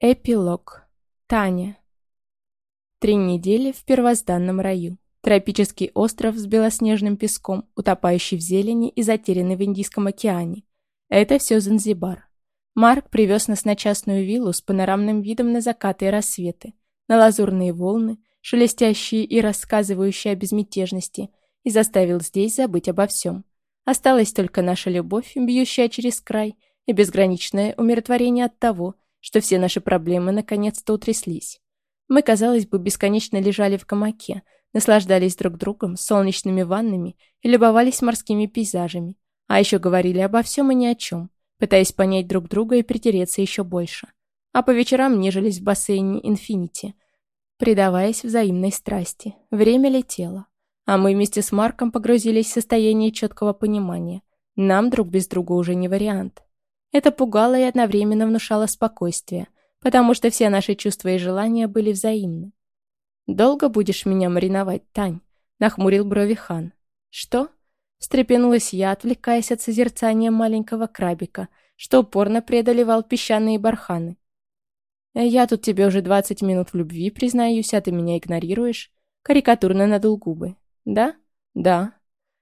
Эпилог. Таня. Три недели в первозданном раю. Тропический остров с белоснежным песком, утопающий в зелени и затерянный в Индийском океане. Это все Занзибар. Марк привез нас на частную виллу с панорамным видом на закаты и рассветы, на лазурные волны, шелестящие и рассказывающие о безмятежности, и заставил здесь забыть обо всем. Осталась только наша любовь, бьющая через край, и безграничное умиротворение от того, что все наши проблемы наконец-то утряслись. Мы, казалось бы, бесконечно лежали в камаке, наслаждались друг другом, солнечными ваннами и любовались морскими пейзажами, а еще говорили обо всем и ни о чем, пытаясь понять друг друга и притереться еще больше. А по вечерам нежились в бассейне «Инфинити», предаваясь взаимной страсти. Время летело, а мы вместе с Марком погрузились в состояние четкого понимания. Нам друг без друга уже не вариант. Это пугало и одновременно внушало спокойствие, потому что все наши чувства и желания были взаимны. «Долго будешь меня мариновать, Тань?» — нахмурил брови хан. «Что?» — встрепенулась я, отвлекаясь от созерцания маленького крабика, что упорно преодолевал песчаные барханы. «Я тут тебе уже двадцать минут в любви, признаюсь, а ты меня игнорируешь?» Карикатурно надул губы. «Да? Да.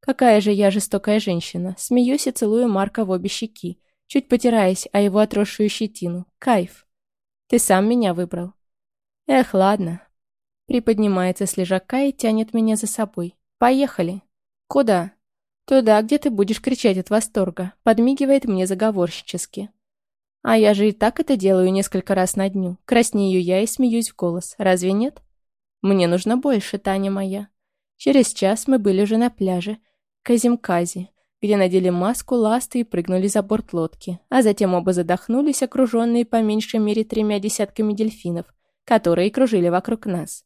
Какая же я жестокая женщина. Смеюсь и целую Марка в обе щеки, чуть потираясь о его отросшую щетину. Кайф. Ты сам меня выбрал. Эх, ладно. Приподнимается с лежака и тянет меня за собой. Поехали. Куда? Туда, где ты будешь кричать от восторга. Подмигивает мне заговорщически. А я же и так это делаю несколько раз на дню. Краснею я и смеюсь в голос. Разве нет? Мне нужно больше, Таня моя. Через час мы были уже на пляже. Казимкази где надели маску, ласты и прыгнули за борт лодки, а затем оба задохнулись, окруженные по меньшей мере тремя десятками дельфинов, которые кружили вокруг нас.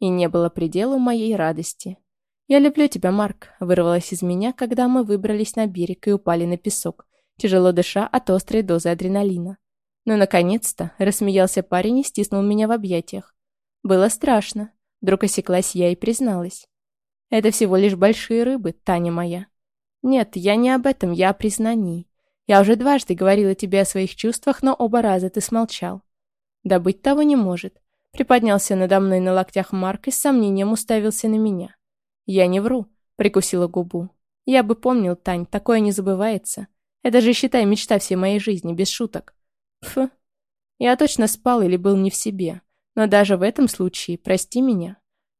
И не было предела моей радости. «Я люблю тебя, Марк», — вырвалось из меня, когда мы выбрались на берег и упали на песок, тяжело дыша от острой дозы адреналина. Но, наконец-то, рассмеялся парень и стиснул меня в объятиях. Было страшно. Вдруг осеклась я и призналась. «Это всего лишь большие рыбы, Таня моя». «Нет, я не об этом, я о признании. Я уже дважды говорила тебе о своих чувствах, но оба раза ты смолчал». «Да быть того не может». Приподнялся надо мной на локтях Марк и с сомнением уставился на меня. «Я не вру», — прикусила губу. «Я бы помнил, Тань, такое не забывается. Это же, считай, мечта всей моей жизни, без шуток». Фу. Я точно спал или был не в себе. Но даже в этом случае, прости меня.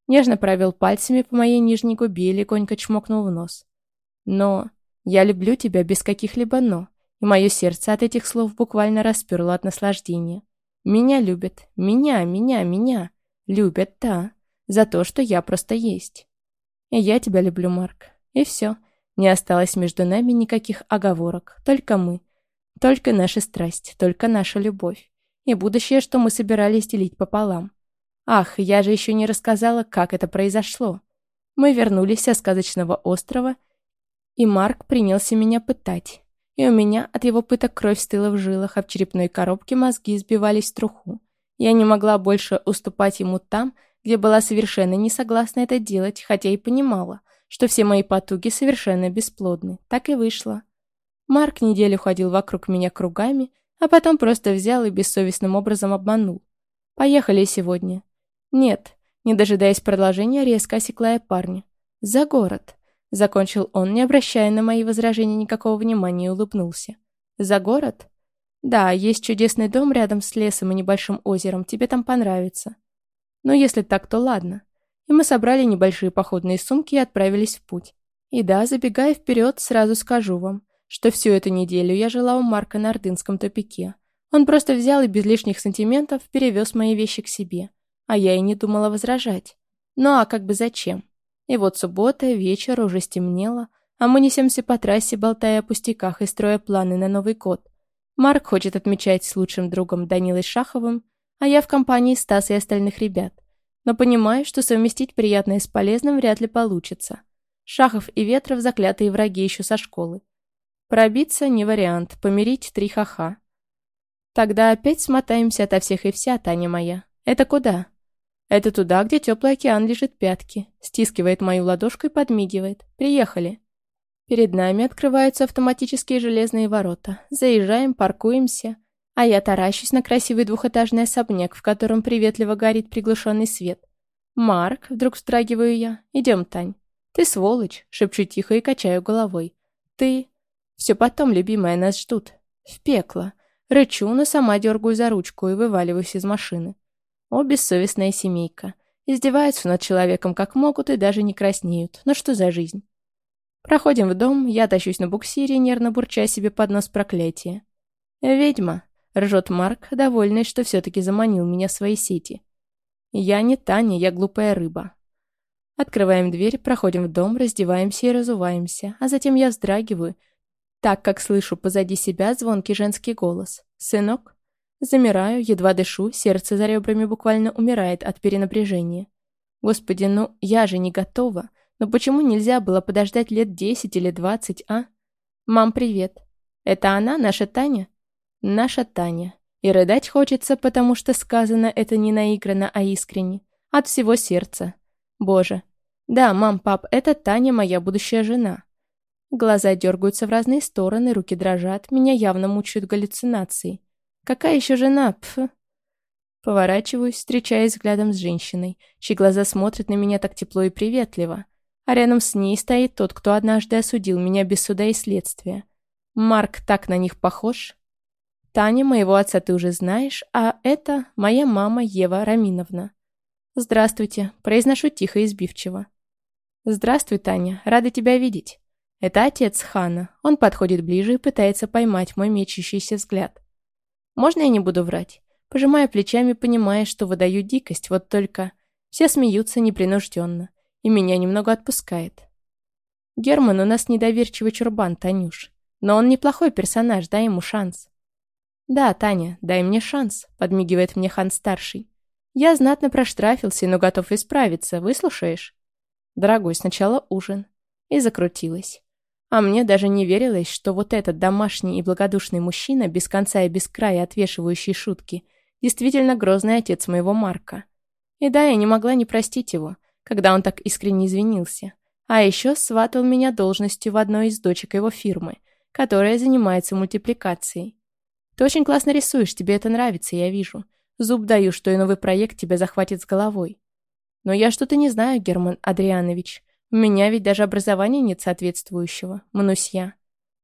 Нежно провел пальцами по моей нижней губе и легонько чмокнул в нос. Но я люблю тебя без каких-либо «но», и мое сердце от этих слов буквально расперло от наслаждения. Меня любят, меня, меня, меня. Любят, да, за то, что я просто есть. И я тебя люблю, Марк. И все. Не осталось между нами никаких оговорок, только мы. Только наша страсть, только наша любовь. И будущее, что мы собирались делить пополам. Ах, я же еще не рассказала, как это произошло. Мы вернулись со сказочного острова и Марк принялся меня пытать. И у меня от его пыток кровь стыла в жилах, а в черепной коробке мозги сбивались в труху. Я не могла больше уступать ему там, где была совершенно не согласна это делать, хотя и понимала, что все мои потуги совершенно бесплодны. Так и вышло. Марк неделю ходил вокруг меня кругами, а потом просто взял и бессовестным образом обманул. «Поехали сегодня». «Нет», не дожидаясь продолжения, резко осекла я парня. «За город». Закончил он, не обращая на мои возражения никакого внимания, и улыбнулся. «За город?» «Да, есть чудесный дом рядом с лесом и небольшим озером, тебе там понравится». «Ну, если так, то ладно». И мы собрали небольшие походные сумки и отправились в путь. И да, забегая вперед, сразу скажу вам, что всю эту неделю я жила у Марка на Ордынском тупике. Он просто взял и без лишних сантиментов перевез мои вещи к себе, а я и не думала возражать. Ну а как бы зачем? И вот суббота, вечер, уже стемнело, а мы несемся по трассе, болтая о пустяках и строя планы на Новый год. Марк хочет отмечать с лучшим другом Данилой Шаховым, а я в компании Стаса и остальных ребят. Но понимаю, что совместить приятное с полезным вряд ли получится. Шахов и Ветров заклятые враги еще со школы. Пробиться не вариант, помирить три ха-ха. Тогда опять смотаемся ото всех и вся, Таня моя. Это куда? Это туда, где теплый океан лежит пятки. Стискивает мою ладошку и подмигивает. Приехали. Перед нами открываются автоматические железные ворота. Заезжаем, паркуемся. А я таращусь на красивый двухэтажный особняк, в котором приветливо горит приглушенный свет. «Марк», — вдруг встрагиваю я, — «идем, Тань». «Ты сволочь», — шепчу тихо и качаю головой. «Ты...» «Все потом, любимая, нас ждут. В пекло». Рычу, но сама дергаю за ручку и вываливаюсь из машины. О, бессовестная семейка. Издеваются над человеком как могут и даже не краснеют. Но что за жизнь? Проходим в дом, я тащусь на буксире, нервно бурча себе под нос проклятия. «Ведьма», — ржет Марк, довольный, что все-таки заманил меня в свои сети. «Я не Таня, я глупая рыба». Открываем дверь, проходим в дом, раздеваемся и разуваемся, а затем я вздрагиваю, так как слышу позади себя звонкий женский голос. «Сынок?» Замираю, едва дышу, сердце за ребрами буквально умирает от перенапряжения. Господи, ну я же не готова. Но почему нельзя было подождать лет десять или двадцать, а? Мам, привет. Это она, наша Таня? Наша Таня. И рыдать хочется, потому что сказано это не наигранно, а искренне. От всего сердца. Боже. Да, мам, пап, это Таня, моя будущая жена. Глаза дергаются в разные стороны, руки дрожат, меня явно мучают галлюцинации. Какая еще жена? Пф. Поворачиваюсь, встречаясь взглядом с женщиной, чьи глаза смотрят на меня так тепло и приветливо. А рядом с ней стоит тот, кто однажды осудил меня без суда и следствия. Марк так на них похож. Таня, моего отца ты уже знаешь, а это моя мама Ева Раминовна. Здравствуйте, произношу тихо и сбивчиво. Здравствуй, Таня, рада тебя видеть. Это отец Хана. Он подходит ближе и пытается поймать мой мечущийся взгляд. Можно я не буду врать? Пожимая плечами, понимая, что выдаю дикость, вот только... Все смеются непринужденно и меня немного отпускает. Герман у нас недоверчивый чурбан, Танюш. Но он неплохой персонаж, дай ему шанс. Да, Таня, дай мне шанс, подмигивает мне хан-старший. Я знатно проштрафился, но готов исправиться, выслушаешь? Дорогой, сначала ужин. И закрутилась. А мне даже не верилось, что вот этот домашний и благодушный мужчина, без конца и без края отвешивающий шутки, действительно грозный отец моего Марка. И да, я не могла не простить его, когда он так искренне извинился. А еще сватал меня должностью в одной из дочек его фирмы, которая занимается мультипликацией. Ты очень классно рисуешь, тебе это нравится, я вижу. Зуб даю, что и новый проект тебя захватит с головой. Но я что-то не знаю, Герман Адрианович. У меня ведь даже образования нет соответствующего. Мнусь я.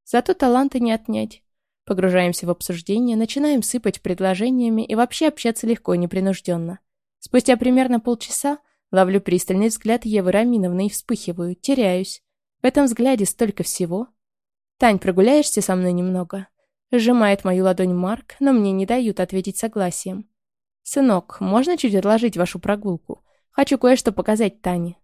Зато таланта не отнять. Погружаемся в обсуждение, начинаем сыпать предложениями и вообще общаться легко и непринужденно. Спустя примерно полчаса Ловлю пристальный взгляд Евы Раминовны и вспыхиваю, теряюсь. В этом взгляде столько всего. «Тань, прогуляешься со мной немного?» Сжимает мою ладонь Марк, но мне не дают ответить согласием. «Сынок, можно чуть отложить вашу прогулку? Хочу кое-что показать Тане».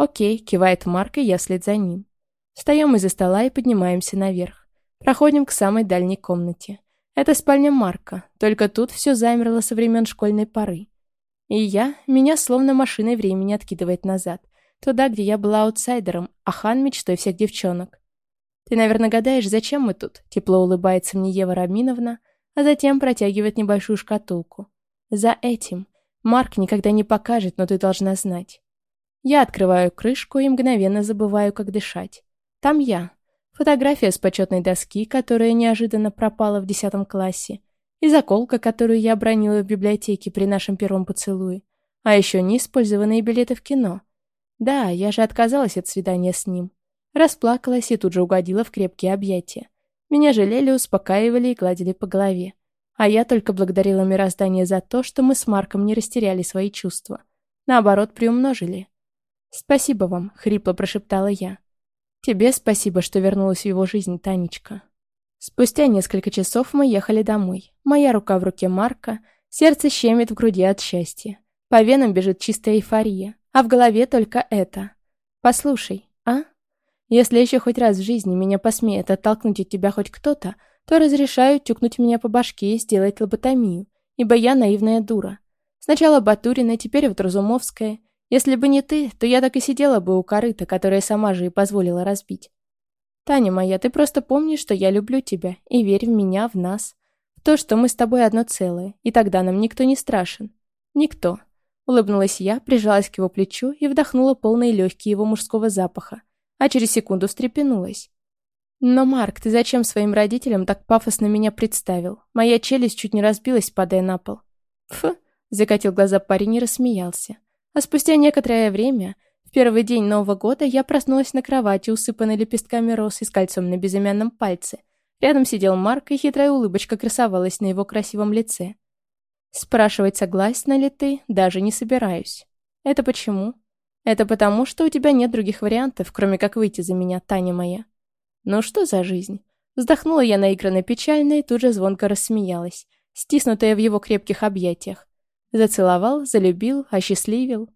«Окей», — кивает Марк, и я вслед за ним. Встаем из-за стола и поднимаемся наверх. Проходим к самой дальней комнате. Это спальня Марка, только тут все замерло со времен школьной поры. И я, меня словно машиной времени откидывает назад. Туда, где я была аутсайдером, а хан мечтой всех девчонок. Ты, наверное, гадаешь, зачем мы тут? Тепло улыбается мне Ева Раминовна, а затем протягивает небольшую шкатулку. За этим. Марк никогда не покажет, но ты должна знать. Я открываю крышку и мгновенно забываю, как дышать. Там я. Фотография с почетной доски, которая неожиданно пропала в десятом классе. И заколка, которую я обронила в библиотеке при нашем первом поцелуе. А еще неиспользованные билеты в кино. Да, я же отказалась от свидания с ним. Расплакалась и тут же угодила в крепкие объятия. Меня жалели, успокаивали и гладили по голове. А я только благодарила мироздание за то, что мы с Марком не растеряли свои чувства. Наоборот, приумножили. «Спасибо вам», — хрипло прошептала я. «Тебе спасибо, что вернулась в его жизнь, Танечка». Спустя несколько часов мы ехали домой. Моя рука в руке Марка, сердце щемит в груди от счастья. По венам бежит чистая эйфория, а в голове только это. Послушай, а? Если еще хоть раз в жизни меня посмеет оттолкнуть от тебя хоть кто-то, то разрешаю тюкнуть меня по башке и сделать лоботомию, ибо я наивная дура. Сначала Батурина, теперь вот Разумовская. Если бы не ты, то я так и сидела бы у корыта, которая сама же и позволила разбить. Таня моя, ты просто помни, что я люблю тебя, и верь в меня, в нас. В то, что мы с тобой одно целое, и тогда нам никто не страшен. Никто. Улыбнулась я, прижалась к его плечу и вдохнула полные легкие его мужского запаха, а через секунду встрепенулась. Но, Марк, ты зачем своим родителям так пафосно меня представил? Моя челюсть чуть не разбилась, падая на пол. Фу, закатил глаза парень и рассмеялся. А спустя некоторое время, в первый день Нового года, я проснулась на кровати, усыпанной лепестками роз и с кольцом на безымянном пальце. Рядом сидел Марк, и хитрая улыбочка красовалась на его красивом лице. Спрашивать, согласна ли ты, даже не собираюсь. Это почему? Это потому, что у тебя нет других вариантов, кроме как выйти за меня, Таня моя. Ну что за жизнь? Вздохнула я наигранно печально и тут же звонко рассмеялась, стиснутая в его крепких объятиях. Зацеловал, залюбил, осчастливил.